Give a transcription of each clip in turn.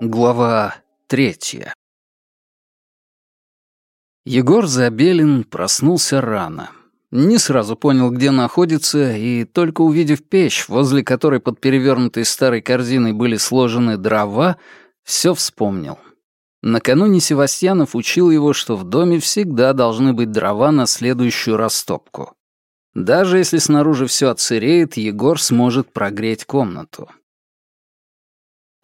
Глава третья Егор Забелин проснулся рано. Не сразу понял, где находится, и только увидев печь, возле которой под перевернутой старой корзиной были сложены дрова, все вспомнил. Накануне Севастьянов учил его, что в доме всегда должны быть дрова на следующую растопку. Даже если снаружи все отсыреет, Егор сможет прогреть комнату.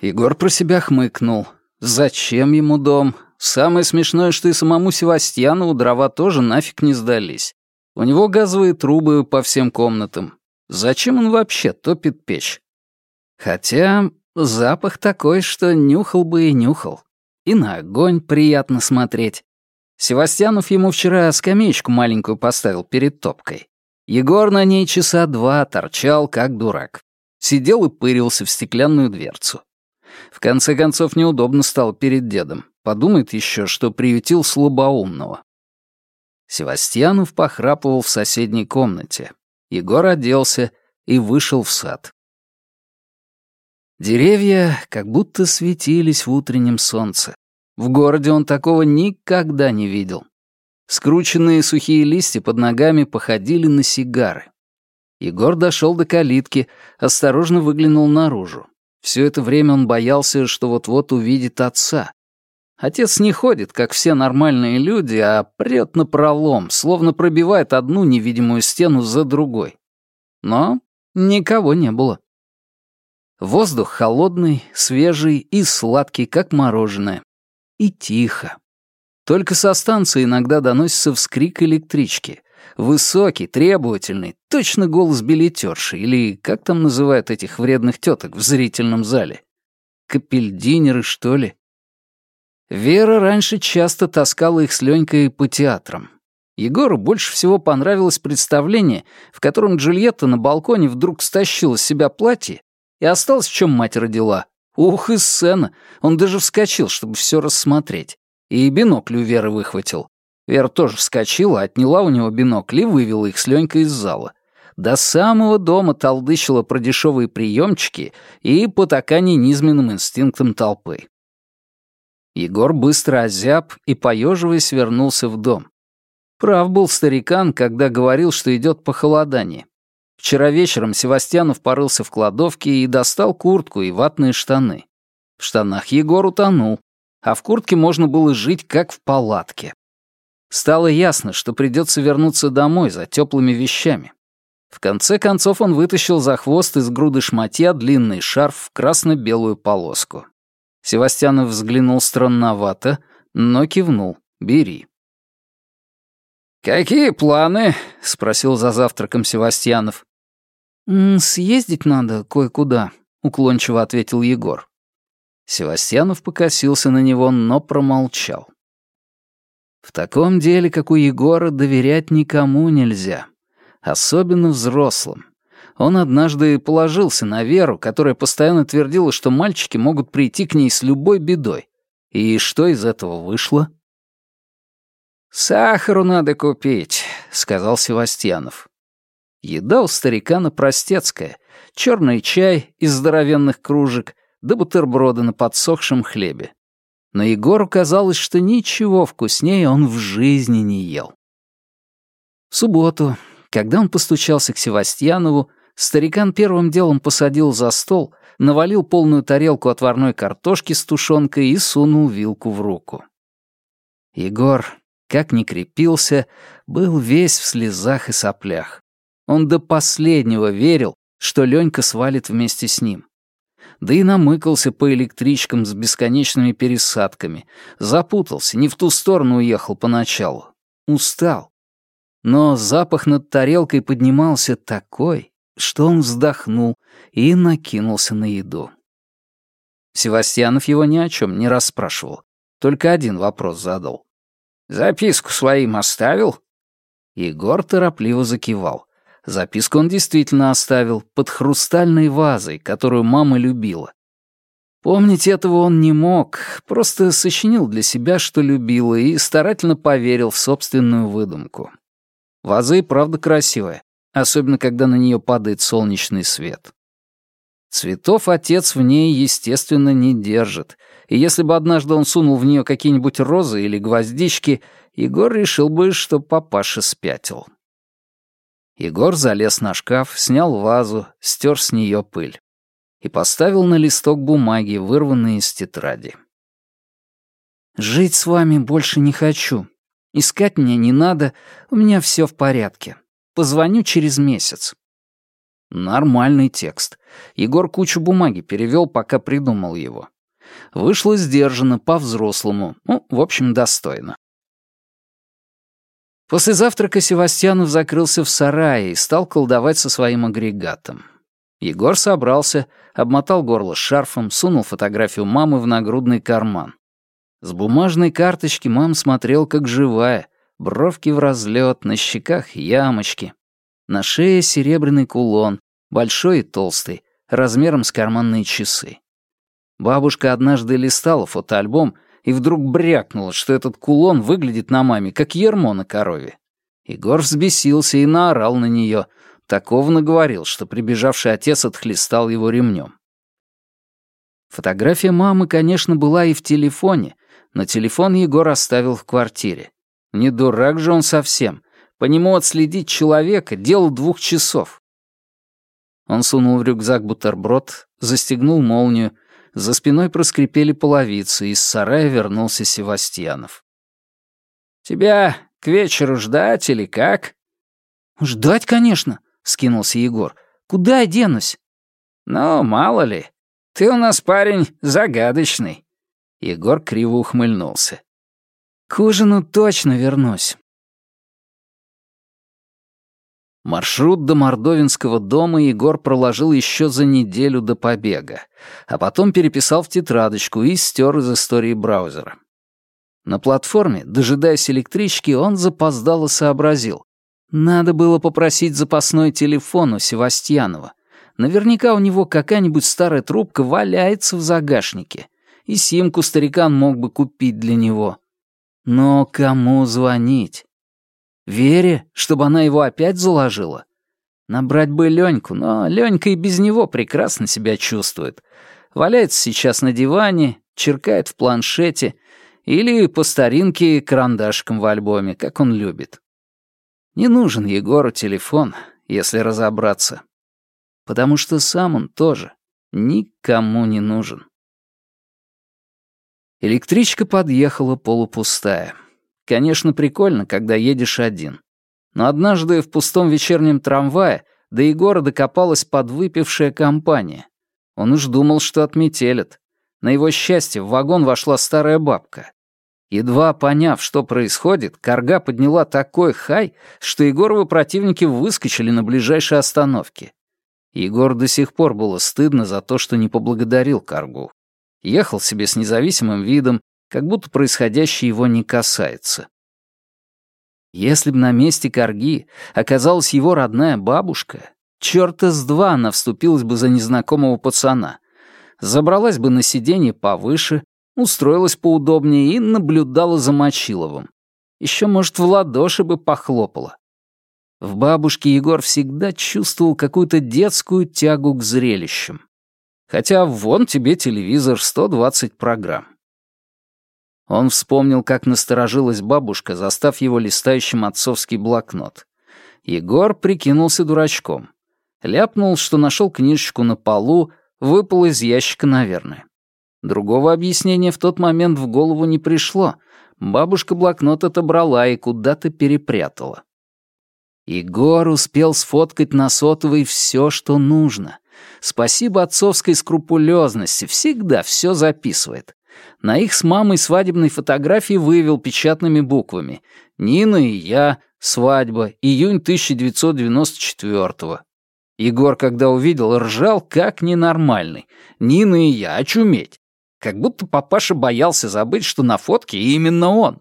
Егор про себя хмыкнул. Зачем ему дом? Самое смешное, что и самому Севастьянову дрова тоже нафиг не сдались. У него газовые трубы по всем комнатам. Зачем он вообще топит печь? Хотя запах такой, что нюхал бы и нюхал. И на огонь приятно смотреть. Севастьянов ему вчера скамеечку маленькую поставил перед топкой. Егор на ней часа два торчал, как дурак. Сидел и пырился в стеклянную дверцу. В конце концов, неудобно стало перед дедом. Подумает еще, что приютил слабоумного. Севастьянов похрапывал в соседней комнате. Егор оделся и вышел в сад. Деревья как будто светились в утреннем солнце. В городе он такого никогда не видел. Скрученные сухие листья под ногами походили на сигары. Егор дошел до калитки, осторожно выглянул наружу. Все это время он боялся, что вот-вот увидит отца. Отец не ходит, как все нормальные люди, а прет на пролом, словно пробивает одну невидимую стену за другой. Но никого не было. Воздух холодный, свежий и сладкий, как мороженое. И тихо. Только со станции иногда доносится вскрик электрички. Высокий, требовательный, точно голос билетерши, или как там называют этих вредных теток в зрительном зале? Капельдинеры, что ли? Вера раньше часто таскала их с Ленькой по театрам. Егору больше всего понравилось представление, в котором Джульетта на балконе вдруг стащила с себя платье и осталась, в чем мать родила. Ух, и сцена! Он даже вскочил, чтобы все рассмотреть. И бинокль у Веры выхватил. Вера тоже вскочила, отняла у него бинокль и вывела их с Ленькой из зала. До самого дома толдычила про дешевые приемчики и потакание низменным инстинктом толпы. Егор быстро озяб и, поеживаясь, вернулся в дом. Прав был старикан, когда говорил, что идет похолодание. Вчера вечером Севастьянов порылся в кладовке и достал куртку и ватные штаны. В штанах Егор утонул, а в куртке можно было жить как в палатке. Стало ясно, что придется вернуться домой за теплыми вещами. В конце концов он вытащил за хвост из груды шматья длинный шарф в красно-белую полоску. Севастьянов взглянул странновато, но кивнул. «Бери». «Какие планы?» — спросил за завтраком Севастьянов. «Съездить надо кое-куда», — уклончиво ответил Егор. Севастьянов покосился на него, но промолчал. В таком деле, как у Егора, доверять никому нельзя. Особенно взрослым. Он однажды положился на Веру, которая постоянно твердила, что мальчики могут прийти к ней с любой бедой. И что из этого вышло? «Сахару надо купить», — сказал Севастьянов. Еда у старикана простецкая. Черный чай из здоровенных кружек, да бутерброды на подсохшем хлебе. Но Егору казалось, что ничего вкуснее он в жизни не ел. В субботу, когда он постучался к Севастьянову, старикан первым делом посадил за стол, навалил полную тарелку отварной картошки с тушенкой и сунул вилку в руку. Егор как ни крепился, был весь в слезах и соплях. Он до последнего верил, что Ленька свалит вместе с ним. Да и намыкался по электричкам с бесконечными пересадками. Запутался, не в ту сторону уехал поначалу. Устал. Но запах над тарелкой поднимался такой, что он вздохнул и накинулся на еду. Севастьянов его ни о чем не расспрашивал, только один вопрос задал. Записку своим оставил?» Егор торопливо закивал. Записку он действительно оставил под хрустальной вазой, которую мама любила. Помнить этого он не мог, просто сочинил для себя, что любила, и старательно поверил в собственную выдумку. Ваза и правда красивая, особенно когда на нее падает солнечный свет. Цветов отец в ней, естественно, не держит, и если бы однажды он сунул в нее какие-нибудь розы или гвоздички, Егор решил бы, что папаша спятил. Егор залез на шкаф, снял вазу, стер с нее пыль и поставил на листок бумаги, вырванный из тетради. «Жить с вами больше не хочу. Искать меня не надо, у меня все в порядке. Позвоню через месяц». Нормальный текст. Егор кучу бумаги перевел, пока придумал его. Вышло сдержанно, по-взрослому, ну, в общем, достойно. После завтрака Севастьянов закрылся в сарае и стал колдовать со своим агрегатом. Егор собрался, обмотал горло шарфом, сунул фотографию мамы в нагрудный карман. С бумажной карточки мам смотрел как живая, бровки в разлет, на щеках ямочки. На шее серебряный кулон, большой и толстый, размером с карманные часы. Бабушка однажды листала фотоальбом и вдруг брякнула, что этот кулон выглядит на маме, как ермо на корове. Егор взбесился и наорал на нее. Такого наговорил, что прибежавший отец отхлестал его ремнем. Фотография мамы, конечно, была и в телефоне, но телефон Егор оставил в квартире. Не дурак же он совсем. По нему отследить человека — дело двух часов. Он сунул в рюкзак бутерброд, застегнул молнию, за спиной проскрипели половицы, и из сарая вернулся Севастьянов. «Тебя к вечеру ждать или как?» «Ждать, конечно», — скинулся Егор. «Куда я денусь?» «Ну, мало ли. Ты у нас парень загадочный». Егор криво ухмыльнулся. «К ужину точно вернусь. Маршрут до Мордовинского дома Егор проложил еще за неделю до побега, а потом переписал в тетрадочку и стер из истории браузера. На платформе, дожидаясь электрички, он запоздало сообразил. Надо было попросить запасной телефон у Севастьянова. Наверняка у него какая-нибудь старая трубка валяется в загашнике, и симку старикан мог бы купить для него. Но кому звонить? Вере, чтобы она его опять заложила? Набрать бы Леньку, но Ленька и без него прекрасно себя чувствует. Валяется сейчас на диване, черкает в планшете или по старинке карандашком в альбоме, как он любит. Не нужен Егору телефон, если разобраться. Потому что сам он тоже никому не нужен. Электричка подъехала полупустая. Конечно, прикольно, когда едешь один. Но однажды в пустом вечернем трамвае до Егора докопалась подвыпившая компания. Он уж думал, что отметелят. На его счастье в вагон вошла старая бабка. Едва поняв, что происходит, Карга подняла такой хай, что Егоровы противники выскочили на ближайшей остановке. Егор до сих пор было стыдно за то, что не поблагодарил Каргу. Ехал себе с независимым видом, как будто происходящее его не касается. Если б на месте Карги оказалась его родная бабушка, черта с два она вступилась бы за незнакомого пацана, забралась бы на сиденье повыше, устроилась поудобнее и наблюдала за Мочиловым. Еще, может, в ладоши бы похлопала. В бабушке Егор всегда чувствовал какую-то детскую тягу к зрелищам. Хотя вон тебе телевизор 120 программ. Он вспомнил, как насторожилась бабушка, застав его листающим отцовский блокнот. Егор прикинулся дурачком. Ляпнул, что нашел книжечку на полу, выпал из ящика, наверное. Другого объяснения в тот момент в голову не пришло. Бабушка блокнот отобрала и куда-то перепрятала. Егор успел сфоткать на сотовый все, что нужно. Спасибо отцовской скрупулезности, всегда все записывает. На их с мамой свадебной фотографии вывел печатными буквами «Нина и я, свадьба, июнь 1994-го». Егор, когда увидел, ржал как ненормальный. Нина и я, очуметь. Как будто папаша боялся забыть, что на фотке именно он.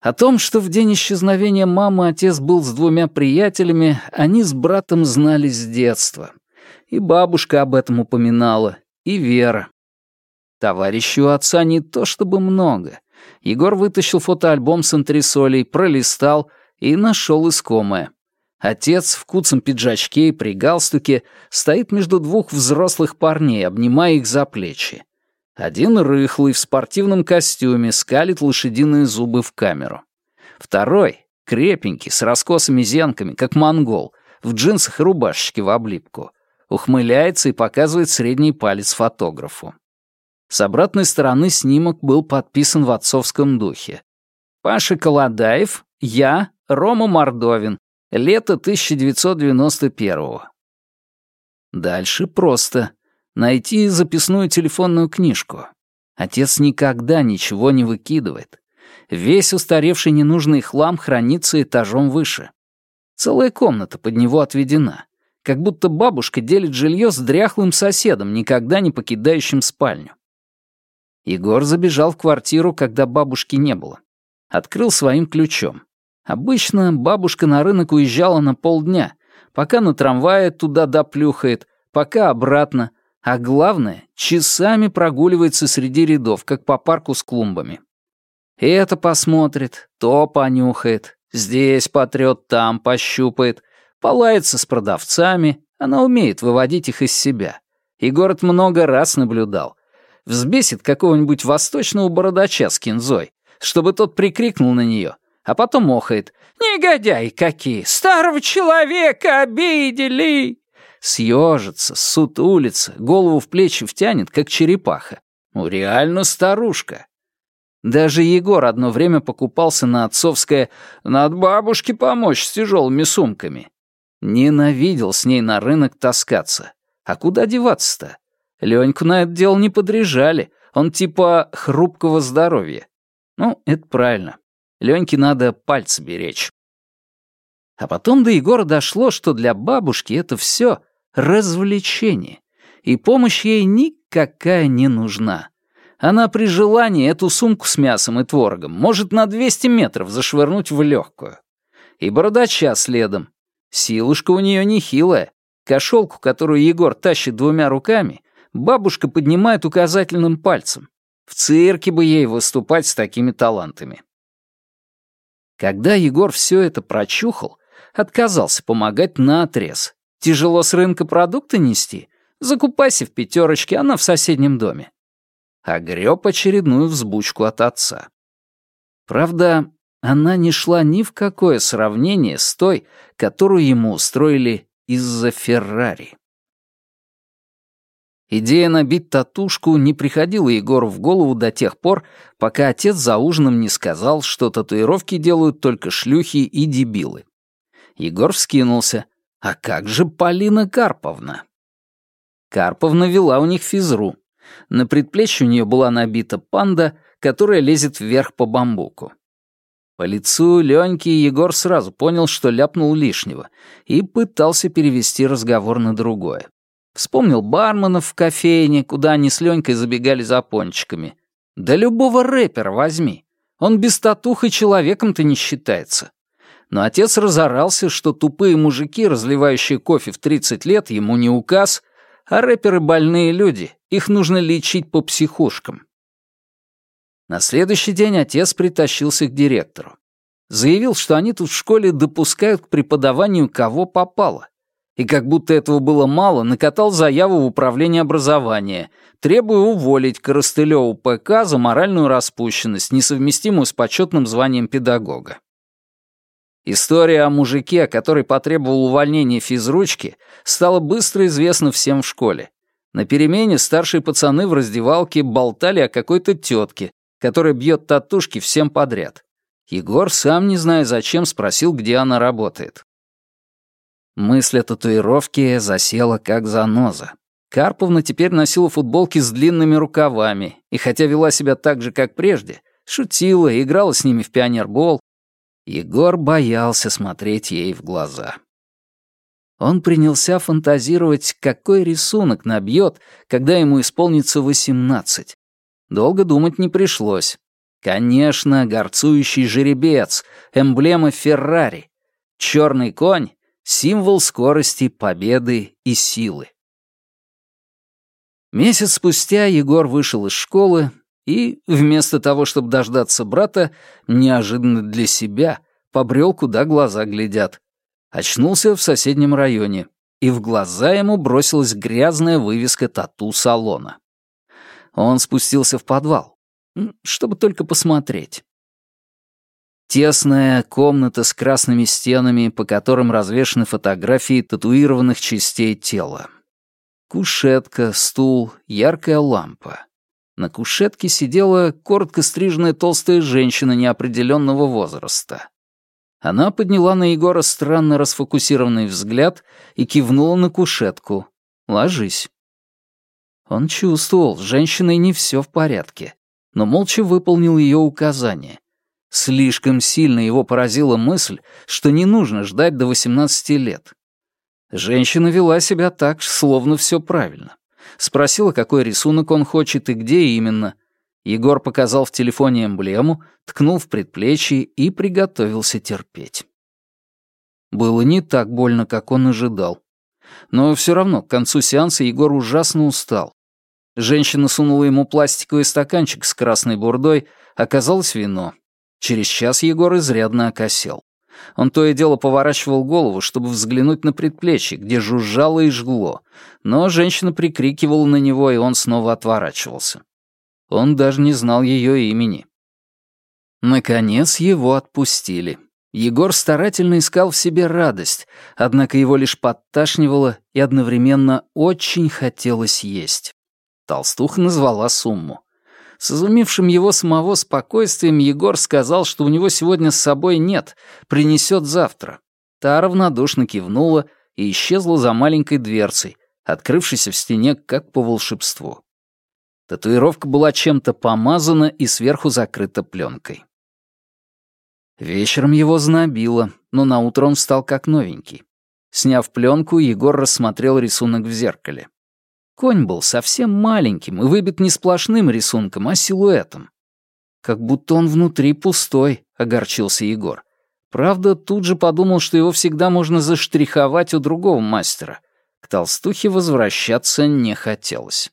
О том, что в день исчезновения мамы отец был с двумя приятелями, они с братом знали с детства. И бабушка об этом упоминала, и Вера. Товарищей у отца не то чтобы много. Егор вытащил фотоальбом с антресолей, пролистал и нашел искомое. Отец в куцом пиджачке и при галстуке стоит между двух взрослых парней, обнимая их за плечи. Один рыхлый в спортивном костюме скалит лошадиные зубы в камеру. Второй, крепенький, с раскосыми зенками, как монгол, в джинсах и рубашечке в облипку, ухмыляется и показывает средний палец фотографу. С обратной стороны снимок был подписан в отцовском духе. Паша Колодаев, я, Рома Мордовин, Лето 1991-го. Дальше просто. Найти записную телефонную книжку. Отец никогда ничего не выкидывает. Весь устаревший ненужный хлам хранится этажом выше. Целая комната под него отведена. Как будто бабушка делит жилье с дряхлым соседом, никогда не покидающим спальню. Егор забежал в квартиру, когда бабушки не было. Открыл своим ключом. Обычно бабушка на рынок уезжала на полдня, пока на трамвае туда доплюхает, пока обратно, а главное, часами прогуливается среди рядов, как по парку с клумбами. И это посмотрит, то понюхает, здесь потрет, там пощупает, полается с продавцами, она умеет выводить их из себя. И город много раз наблюдал. Взбесит какого-нибудь восточного бородача с кинзой, чтобы тот прикрикнул на нее — а потом охает. «Негодяй какие! Старого человека обидели!» Съежится, сутулится, голову в плечи втянет, как черепаха. Ну, реально старушка. Даже Егор одно время покупался на отцовское «надо бабушке помочь с тяжелыми сумками». Ненавидел с ней на рынок таскаться. А куда деваться-то? Леньку на это дело не подряжали. Он типа хрупкого здоровья. Ну, это правильно. Леньке надо пальцы беречь. А потом до Егора дошло, что для бабушки это все развлечение, и помощь ей никакая не нужна. Она при желании эту сумку с мясом и творогом может на 200 метров зашвырнуть в легкую. И бородача следом. Силушка у нее нехилая. Кошелку, которую Егор тащит двумя руками, бабушка поднимает указательным пальцем. В цирке бы ей выступать с такими талантами. Когда Егор все это прочухал, отказался помогать на отрез. Тяжело с рынка продукты нести? Закупайся в пятерочке, она в соседнем доме. А греб очередную взбучку от отца. Правда, она не шла ни в какое сравнение с той, которую ему устроили из-за Феррари. Идея набить татушку не приходила Егору в голову до тех пор, пока отец за ужином не сказал, что татуировки делают только шлюхи и дебилы. Егор вскинулся. «А как же Полина Карповна?» Карповна вела у них физру. На предплечье у нее была набита панда, которая лезет вверх по бамбуку. По лицу Леньки Егор сразу понял, что ляпнул лишнего, и пытался перевести разговор на другое. Вспомнил барменов в кофейне, куда они с Ленькой забегали за пончиками. Да любого рэпера возьми. Он без татух и человеком-то не считается. Но отец разорался, что тупые мужики, разливающие кофе в 30 лет, ему не указ, а рэперы больные люди, их нужно лечить по психушкам. На следующий день отец притащился к директору. Заявил, что они тут в школе допускают к преподаванию кого попало и как будто этого было мало, накатал заяву в управление образования, требуя уволить Коростылеву ПК за моральную распущенность, несовместимую с почетным званием педагога. История о мужике, который потребовал увольнения физручки, стала быстро известна всем в школе. На перемене старшие пацаны в раздевалке болтали о какой-то тетке, которая бьет татушки всем подряд. Егор, сам не зная зачем, спросил, где она работает. Мысль о татуировке засела как заноза. Карповна теперь носила футболки с длинными рукавами, и хотя вела себя так же, как прежде, шутила, играла с ними в пионербол, Егор боялся смотреть ей в глаза. Он принялся фантазировать, какой рисунок набьет, когда ему исполнится восемнадцать. Долго думать не пришлось. Конечно, горцующий жеребец, эмблема Феррари. Черный конь символ скорости, победы и силы. Месяц спустя Егор вышел из школы и, вместо того, чтобы дождаться брата, неожиданно для себя, побрел, куда глаза глядят. Очнулся в соседнем районе, и в глаза ему бросилась грязная вывеска тату-салона. Он спустился в подвал, чтобы только посмотреть. Тесная комната с красными стенами, по которым развешаны фотографии татуированных частей тела. Кушетка, стул, яркая лампа. На кушетке сидела коротко стриженная толстая женщина неопределенного возраста. Она подняла на Егора странно расфокусированный взгляд и кивнула на кушетку. «Ложись». Он чувствовал, с женщиной не все в порядке, но молча выполнил ее указание. Слишком сильно его поразила мысль, что не нужно ждать до 18 лет. Женщина вела себя так, словно все правильно. Спросила, какой рисунок он хочет и где именно. Егор показал в телефоне эмблему, ткнул в предплечье и приготовился терпеть. Было не так больно, как он ожидал. Но все равно к концу сеанса Егор ужасно устал. Женщина сунула ему пластиковый стаканчик с красной бурдой, оказалось вино. Через час Егор изрядно окосел. Он то и дело поворачивал голову, чтобы взглянуть на предплечье, где жужжало и жгло, но женщина прикрикивала на него, и он снова отворачивался. Он даже не знал ее имени. Наконец его отпустили. Егор старательно искал в себе радость, однако его лишь подташнивало и одновременно очень хотелось есть. Толстуха назвала сумму. С изумившим его самого спокойствием Егор сказал, что у него сегодня с собой нет, принесет завтра. Та равнодушно кивнула и исчезла за маленькой дверцей, открывшейся в стене как по волшебству. Татуировка была чем-то помазана и сверху закрыта пленкой. Вечером его знобило, но наутро он встал как новенький. Сняв пленку, Егор рассмотрел рисунок в зеркале. Конь был совсем маленьким и выбит не сплошным рисунком, а силуэтом. Как будто он внутри пустой, огорчился Егор. Правда, тут же подумал, что его всегда можно заштриховать у другого мастера. К толстухе возвращаться не хотелось.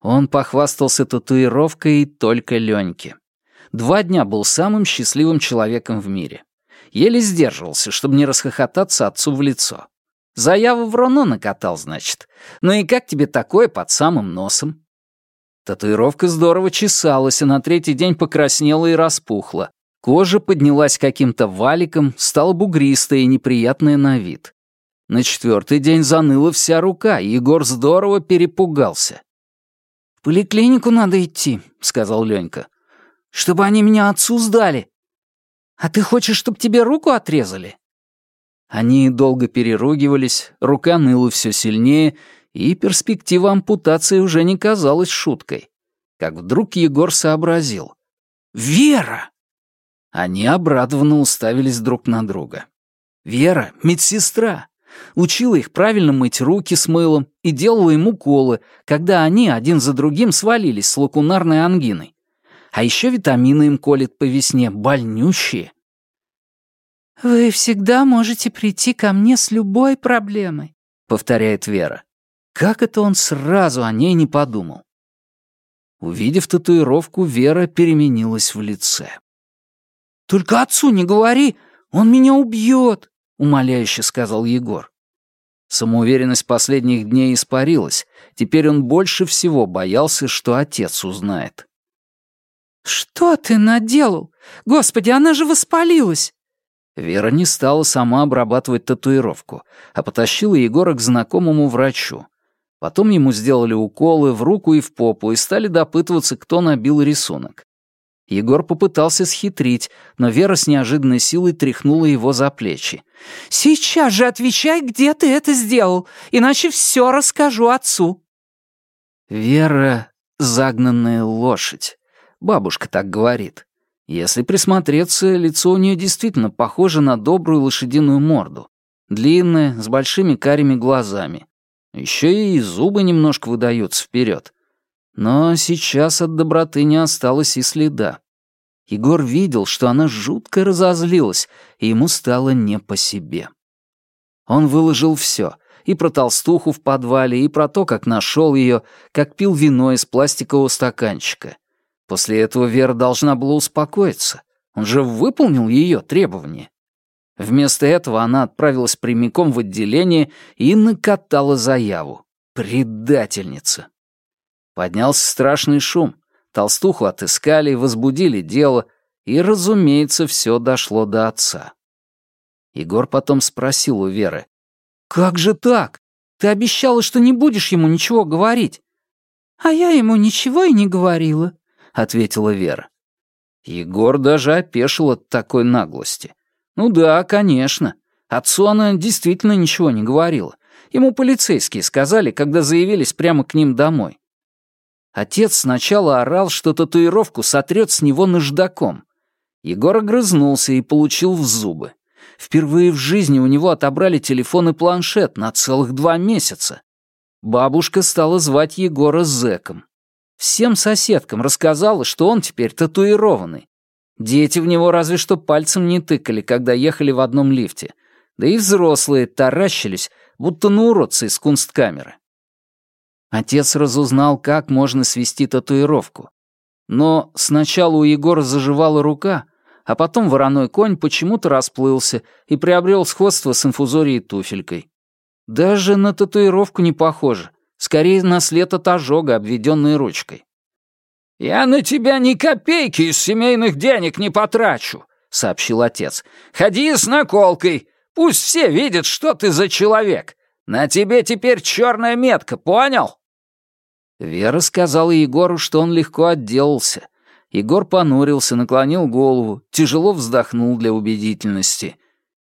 Он похвастался татуировкой только Леньке. Два дня был самым счастливым человеком в мире. Еле сдерживался, чтобы не расхохотаться отцу в лицо. Заяву в Роно накатал, значит. Ну и как тебе такое под самым носом? Татуировка здорово чесалась, а на третий день покраснела и распухла. Кожа поднялась каким-то валиком, стала бугристая и неприятная на вид. На четвертый день заныла вся рука, и Егор здорово перепугался. «В поликлинику надо идти», — сказал Ленька. «Чтобы они меня отцу сдали». «А ты хочешь, чтобы тебе руку отрезали?» Они долго переругивались, рука ныла все сильнее, и перспектива ампутации уже не казалась шуткой. Как вдруг Егор сообразил. «Вера!» Они обрадованно уставились друг на друга. Вера — медсестра. Учила их правильно мыть руки с мылом и делала им уколы, когда они один за другим свалились с лакунарной ангиной. А еще витамины им колет по весне, больнющие. «Вы всегда можете прийти ко мне с любой проблемой», — повторяет Вера. Как это он сразу о ней не подумал? Увидев татуировку, Вера переменилась в лице. «Только отцу не говори, он меня убьет», — умоляюще сказал Егор. Самоуверенность последних дней испарилась. Теперь он больше всего боялся, что отец узнает. «Что ты наделал? Господи, она же воспалилась!» Вера не стала сама обрабатывать татуировку, а потащила Егора к знакомому врачу. Потом ему сделали уколы в руку и в попу и стали допытываться, кто набил рисунок. Егор попытался схитрить, но Вера с неожиданной силой тряхнула его за плечи. «Сейчас же отвечай, где ты это сделал, иначе все расскажу отцу». Вера — загнанная лошадь. Бабушка так говорит. Если присмотреться, лицо у нее действительно похоже на добрую лошадиную морду. Длинное, с большими карими глазами. Еще и зубы немножко выдаются вперед. Но сейчас от доброты не осталось и следа. Егор видел, что она жутко разозлилась, и ему стало не по себе. Он выложил все — и про толстуху в подвале, и про то, как нашел ее, как пил вино из пластикового стаканчика. После этого Вера должна была успокоиться. Он же выполнил ее требования. Вместо этого она отправилась прямиком в отделение и накатала заяву. Предательница. Поднялся страшный шум. Толстуху отыскали, возбудили дело, и, разумеется, все дошло до отца. Егор потом спросил у Веры. «Как же так? Ты обещала, что не будешь ему ничего говорить». «А я ему ничего и не говорила», — ответила Вера. Егор даже опешил от такой наглости. Ну да, конечно. Отцу она действительно ничего не говорила. Ему полицейские сказали, когда заявились прямо к ним домой. Отец сначала орал, что татуировку сотрет с него наждаком. Егор огрызнулся и получил в зубы. Впервые в жизни у него отобрали телефон и планшет на целых два месяца. Бабушка стала звать Егора зэком. Всем соседкам рассказала, что он теперь татуированный. Дети в него разве что пальцем не тыкали, когда ехали в одном лифте. Да и взрослые таращились, будто на уродца из кунсткамеры. Отец разузнал, как можно свести татуировку. Но сначала у Егора заживала рука, а потом вороной конь почему-то расплылся и приобрел сходство с инфузорией туфелькой. Даже на татуировку не похоже, скорее на след от ожога, обведенной ручкой. «Я на тебя ни копейки из семейных денег не потрачу», — сообщил отец. «Ходи с наколкой. Пусть все видят, что ты за человек. На тебе теперь черная метка, понял?» Вера сказала Егору, что он легко отделался. Егор понурился, наклонил голову, тяжело вздохнул для убедительности.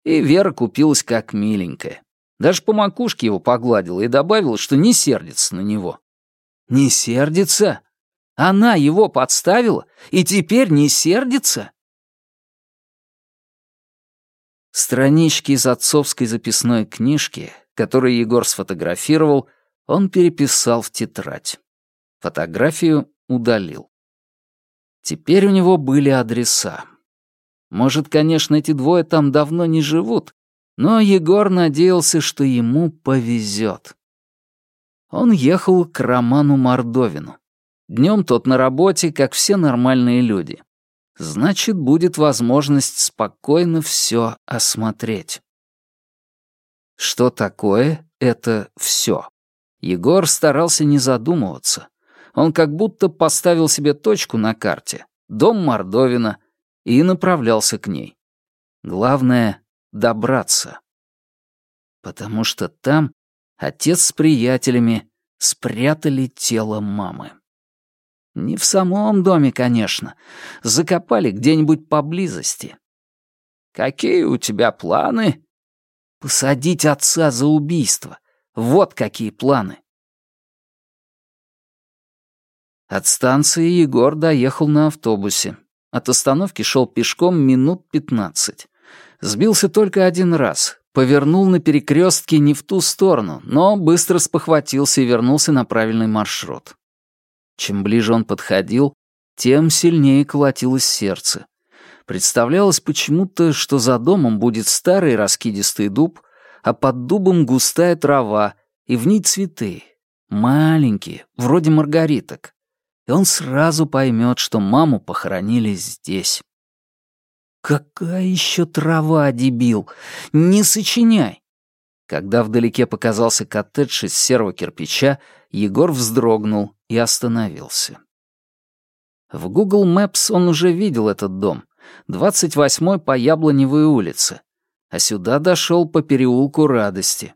И Вера купилась как миленькая. Даже по макушке его погладила и добавила, что не сердится на него. «Не сердится? Она его подставила и теперь не сердится? Странички из отцовской записной книжки, которые Егор сфотографировал, он переписал в тетрадь. Фотографию удалил. Теперь у него были адреса. Может, конечно, эти двое там давно не живут, но Егор надеялся, что ему повезет. Он ехал к Роману Мордовину. Днем тот на работе, как все нормальные люди. Значит, будет возможность спокойно все осмотреть. Что такое это все? Егор старался не задумываться. Он как будто поставил себе точку на карте, дом Мордовина, и направлялся к ней. Главное — добраться. Потому что там отец с приятелями спрятали тело мамы. Не в самом доме, конечно. Закопали где-нибудь поблизости. «Какие у тебя планы?» «Посадить отца за убийство. Вот какие планы». От станции Егор доехал на автобусе. От остановки шел пешком минут пятнадцать. Сбился только один раз. Повернул на перекрестке не в ту сторону, но быстро спохватился и вернулся на правильный маршрут. Чем ближе он подходил, тем сильнее колотилось сердце. Представлялось почему-то, что за домом будет старый раскидистый дуб, а под дубом густая трава, и в ней цветы. Маленькие, вроде маргариток. И он сразу поймет, что маму похоронили здесь. «Какая еще трава, дебил! Не сочиняй!» Когда вдалеке показался коттедж из серого кирпича, Егор вздрогнул и остановился. В Google Maps он уже видел этот дом. 28-й по Яблоневой улице. А сюда дошел по переулку Радости.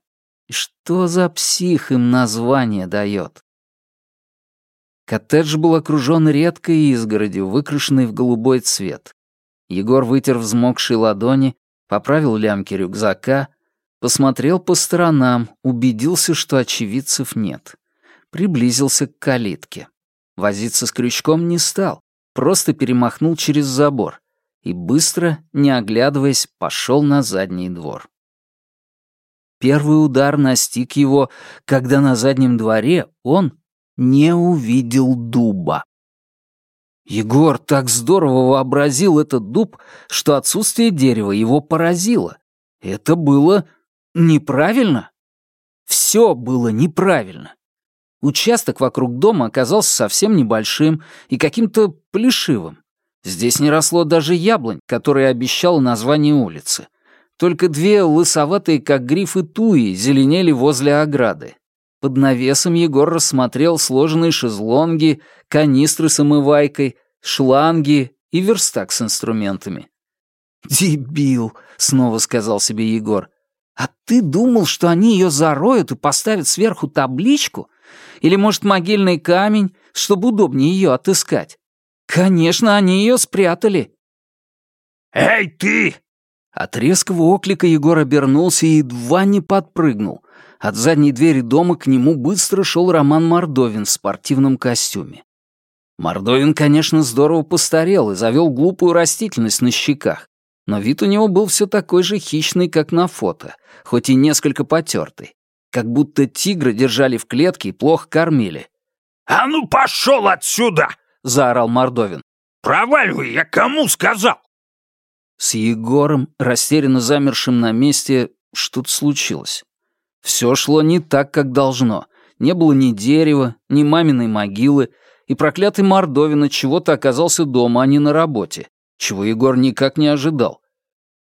И что за псих им название дает? Коттедж был окружен редкой изгородью, выкрашенной в голубой цвет. Егор вытер взмокшие ладони, поправил лямки рюкзака, посмотрел по сторонам, убедился, что очевидцев нет приблизился к калитке. Возиться с крючком не стал, просто перемахнул через забор и быстро, не оглядываясь, пошел на задний двор. Первый удар настиг его, когда на заднем дворе он не увидел дуба. Егор так здорово вообразил этот дуб, что отсутствие дерева его поразило. Это было неправильно. Все было неправильно. Участок вокруг дома оказался совсем небольшим и каким-то плешивым. Здесь не росло даже яблонь, которое обещало название улицы. Только две лысоватые, как грифы, туи зеленели возле ограды. Под навесом Егор рассмотрел сложенные шезлонги, канистры с омывайкой, шланги и верстак с инструментами. «Дебил!» — снова сказал себе Егор. «А ты думал, что они ее зароют и поставят сверху табличку? Или, может, могильный камень, чтобы удобнее ее отыскать? Конечно, они ее спрятали». «Эй, ты!» От резкого оклика Егор обернулся и едва не подпрыгнул. От задней двери дома к нему быстро шел Роман Мордовин в спортивном костюме. Мордовин, конечно, здорово постарел и завел глупую растительность на щеках, но вид у него был все такой же хищный, как на фото, хоть и несколько потертый. Как будто тигра держали в клетке и плохо кормили. «А ну пошел отсюда!» — заорал Мордовин. «Проваливай, я кому сказал?» С Егором, растерянно замершим на месте, что-то случилось. Все шло не так, как должно. Не было ни дерева, ни маминой могилы, и проклятый Мордовин чего-то оказался дома, а не на работе, чего Егор никак не ожидал.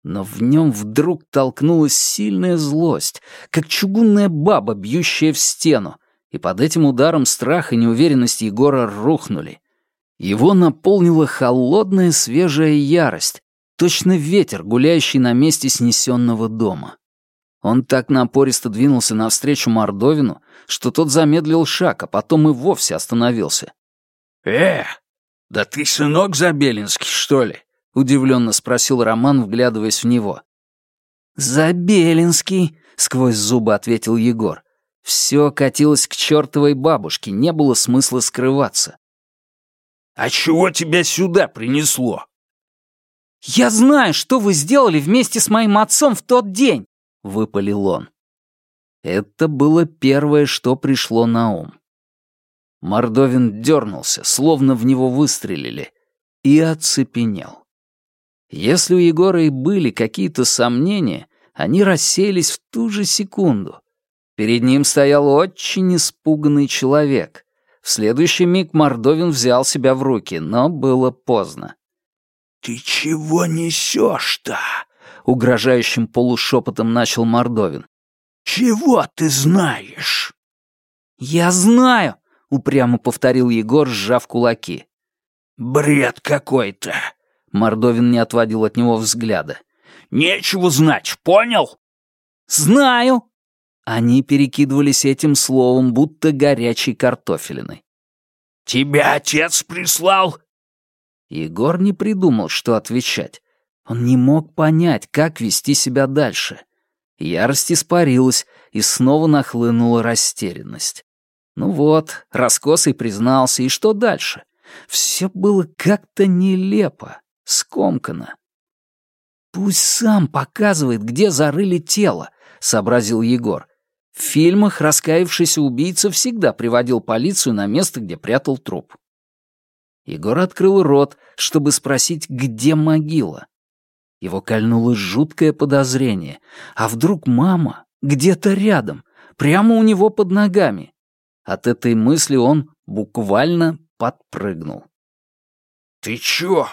Но в нем вдруг толкнулась сильная злость, как чугунная баба, бьющая в стену, и под этим ударом страх и неуверенность Егора рухнули. Его наполнила холодная свежая ярость, точно ветер, гуляющий на месте снесенного дома. Он так напористо двинулся навстречу Мордовину, что тот замедлил шаг, а потом и вовсе остановился. «Э, да ты сынок Забелинский, что ли?» — удивленно спросил Роман, вглядываясь в него. «Забелинский», — сквозь зубы ответил Егор. Все катилось к чертовой бабушке, не было смысла скрываться. «А чего тебя сюда принесло?» «Я знаю, что вы сделали вместе с моим отцом в тот день!» — выпалил он. Это было первое, что пришло на ум. Мордовин дернулся, словно в него выстрелили, и оцепенел. Если у Егора и были какие-то сомнения, они рассеялись в ту же секунду. Перед ним стоял очень испуганный человек. В следующий миг Мордовин взял себя в руки, но было поздно. «Ты чего несешь-то?» — угрожающим полушепотом начал Мордовин. «Чего ты знаешь?» «Я знаю!» — упрямо повторил Егор, сжав кулаки. «Бред какой-то!» — Мордовин не отводил от него взгляда. «Нечего знать, понял?» «Знаю!» Они перекидывались этим словом, будто горячей картофелиной. «Тебя отец прислал?» Егор не придумал, что отвечать. Он не мог понять, как вести себя дальше. Ярость испарилась, и снова нахлынула растерянность. Ну вот, раскосый признался, и что дальше? Все было как-то нелепо, скомкано. «Пусть сам показывает, где зарыли тело», — сообразил Егор. В фильмах раскаявшийся убийца всегда приводил полицию на место, где прятал труп. Егор открыл рот, чтобы спросить, где могила. Его кольнуло жуткое подозрение. А вдруг мама где-то рядом, прямо у него под ногами? От этой мысли он буквально подпрыгнул. «Ты чё,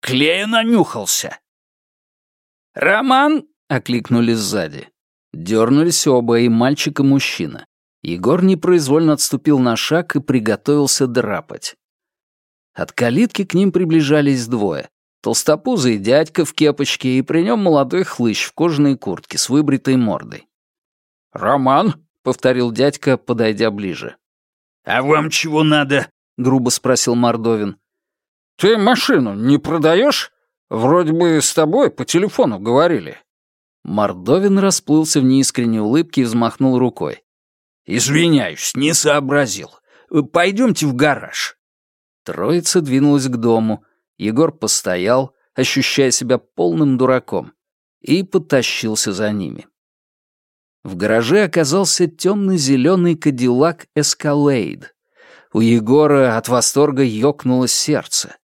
клея нанюхался?» «Роман!» — окликнули сзади. Дернулись оба, и мальчик, и мужчина. Егор непроизвольно отступил на шаг и приготовился драпать. От калитки к ним приближались двое. Толстопузый дядька в кепочке и при нем молодой хлыщ в кожаной куртке с выбритой мордой. «Роман?» — повторил дядька, подойдя ближе. «А вам чего надо?» — грубо спросил Мордовин. «Ты машину не продаешь? Вроде бы с тобой по телефону говорили». Мордовин расплылся в неискренней улыбке и взмахнул рукой. «Извиняюсь, не сообразил. Пойдемте в гараж». Троица двинулась к дому — Егор постоял, ощущая себя полным дураком, и потащился за ними. В гараже оказался темно-зеленый кадиллак Эскалейд. У Егора от восторга ёкнуло сердце.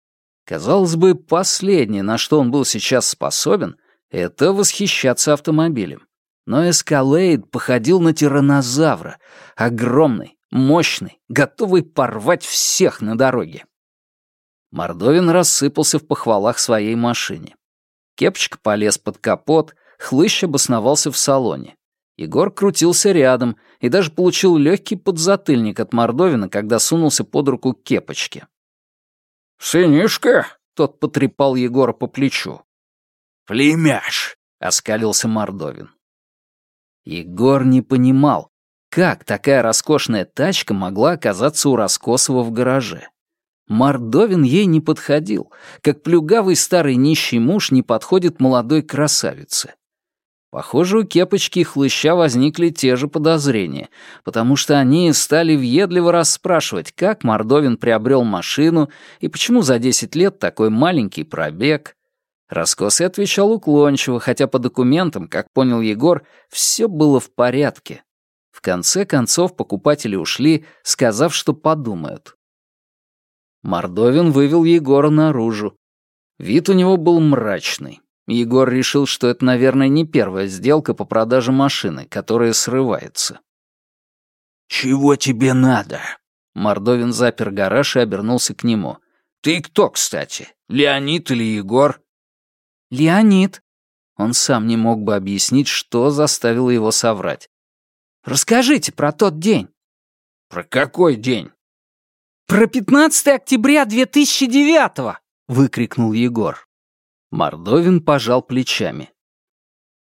Казалось бы, последнее, на что он был сейчас способен, это восхищаться автомобилем. Но Эскалейд походил на тираннозавра, огромный, мощный, готовый порвать всех на дороге. Мордовин рассыпался в похвалах своей машине. Кепочка полез под капот, хлыщ обосновался в салоне. Егор крутился рядом и даже получил легкий подзатыльник от Мордовина, когда сунулся под руку к кепочке. «Сынишка!» — тот потрепал Егора по плечу. «Племяш!» — оскалился Мордовин. Егор не понимал, как такая роскошная тачка могла оказаться у Раскосова в гараже. Мордовин ей не подходил, как плюгавый старый нищий муж не подходит молодой красавице. Похоже, у кепочки и хлыща возникли те же подозрения, потому что они стали въедливо расспрашивать, как Мордовин приобрел машину и почему за 10 лет такой маленький пробег. Раскосый отвечал уклончиво, хотя по документам, как понял Егор, все было в порядке. В конце концов покупатели ушли, сказав, что подумают. Мордовин вывел Егора наружу. Вид у него был мрачный. Егор решил, что это, наверное, не первая сделка по продаже машины, которая срывается. «Чего тебе надо?» Мордовин запер гараж и обернулся к нему. «Ты кто, кстати? Леонид или Егор?» «Леонид». Он сам не мог бы объяснить, что заставило его соврать. «Расскажите про тот день». «Про какой день?» «Про 15 октября 2009-го!» — выкрикнул Егор. Мордовин пожал плечами.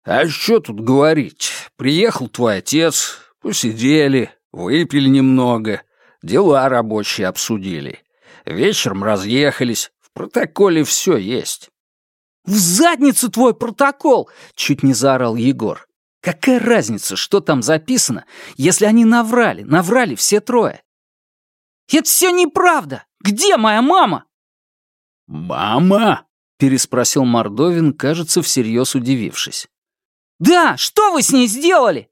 «А что тут говорить? Приехал твой отец, посидели, выпили немного, дела рабочие обсудили. Вечером разъехались, в протоколе все есть». «В задницу твой протокол!» — чуть не заорал Егор. «Какая разница, что там записано, если они наврали, наврали все трое?» «Это все неправда! Где моя мама?» «Мама?» переспросил Мордовин, кажется, всерьез удивившись. «Да, что вы с ней сделали?»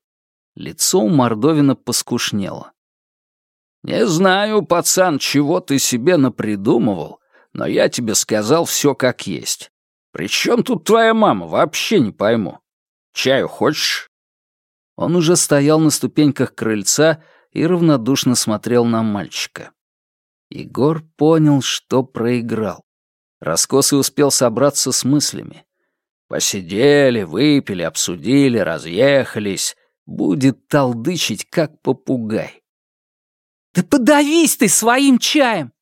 Лицо у Мордовина поскушнело. «Не знаю, пацан, чего ты себе напридумывал, но я тебе сказал все как есть. Причем тут твоя мама, вообще не пойму. Чаю хочешь?» Он уже стоял на ступеньках крыльца и равнодушно смотрел на мальчика. Егор понял, что проиграл. Раскосый успел собраться с мыслями. Посидели, выпили, обсудили, разъехались. Будет толдычить, как попугай. «Да подавись ты своим чаем!»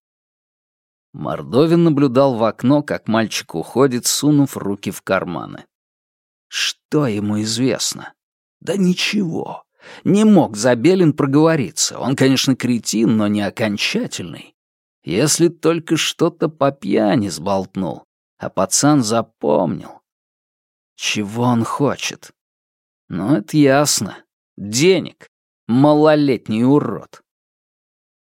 Мордовин наблюдал в окно, как мальчик уходит, сунув руки в карманы. Что ему известно? Да ничего. Не мог Забелин проговориться. Он, конечно, кретин, но не окончательный. Если только что-то по пьяни сболтнул, а пацан запомнил. Чего он хочет? Ну, это ясно. Денег. Малолетний урод.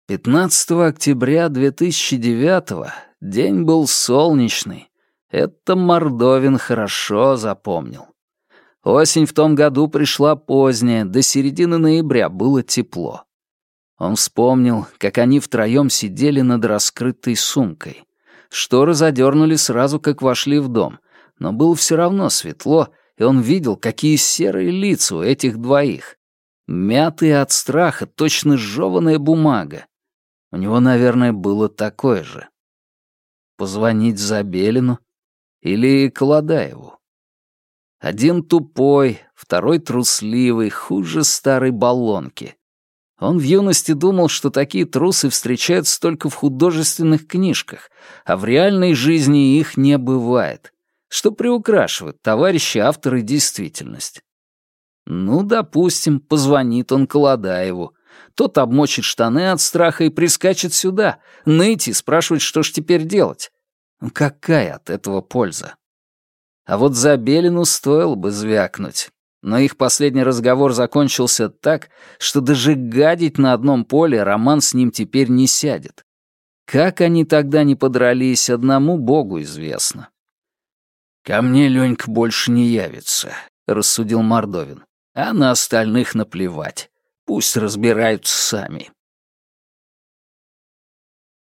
15 октября 2009 день был солнечный. Это Мордовин хорошо запомнил. Осень в том году пришла поздняя, до середины ноября было тепло. Он вспомнил, как они втроем сидели над раскрытой сумкой. Шторы задернули сразу, как вошли в дом, но было все равно светло, и он видел, какие серые лица у этих двоих. Мятые от страха, точно сжёванная бумага. У него, наверное, было такое же. Позвонить Забелину или Колодаеву? Один тупой, второй трусливый, хуже старой баллонки. Он в юности думал, что такие трусы встречаются только в художественных книжках, а в реальной жизни их не бывает, что приукрашивают товарищи авторы действительность. Ну, допустим, позвонит он Колодаеву. Тот обмочит штаны от страха и прискачет сюда, ныть и спрашивать, что ж теперь делать. Какая от этого польза? А вот за Белину стоило бы звякнуть но их последний разговор закончился так, что даже гадить на одном поле Роман с ним теперь не сядет. Как они тогда не подрались, одному богу известно. «Ко мне Ленька больше не явится», — рассудил Мордовин. «А на остальных наплевать. Пусть разбираются сами».